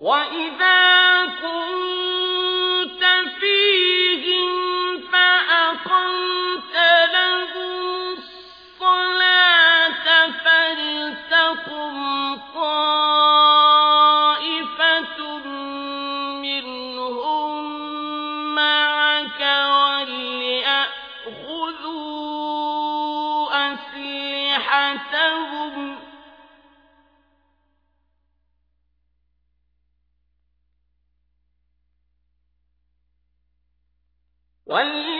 وإذا كنت فيهم فأقمت لهم الصلاة طائفة منهم معك وليأخذوا أسلحتهم وليأخذوا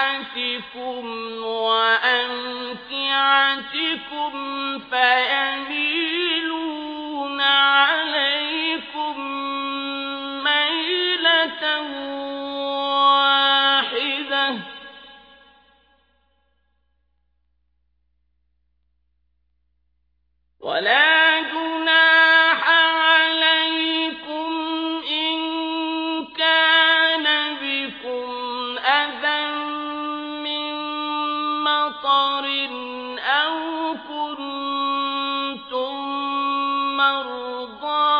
أسلحتكم وأمتعتكم فيميلون عليكم ميلة أو كنتم مرضى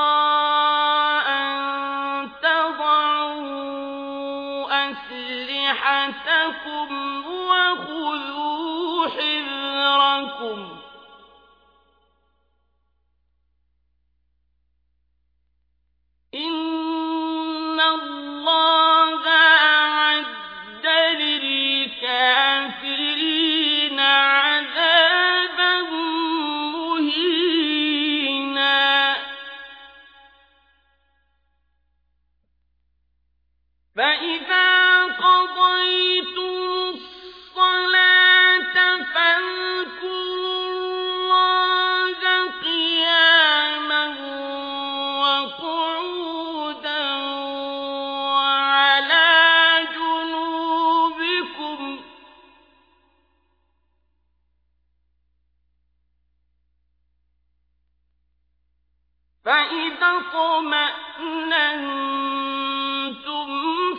أن تضعوا أسلحتكم وخذوا حذركم إن الله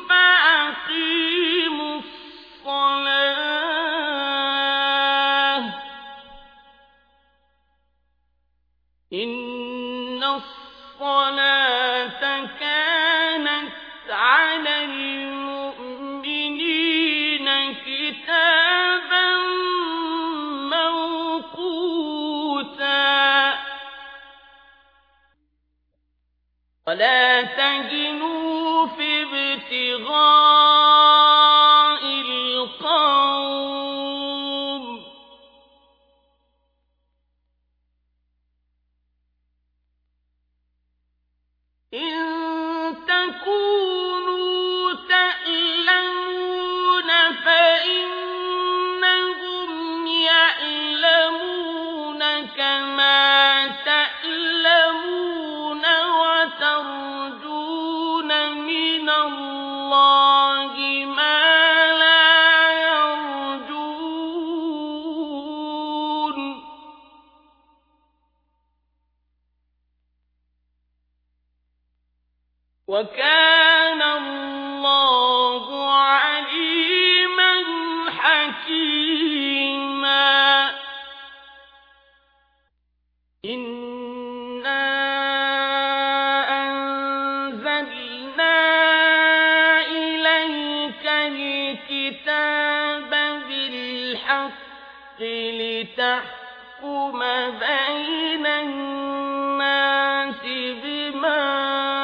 فأقيموا الصلاة إن الصلاة كانت على ابتغاء القوم. إن تكونوا تألمون فإنهم يألمون كما وكان الله عليما حكيما. إنا أنزلنا إليك الكتاب بالحق لتحكم بين الناس بما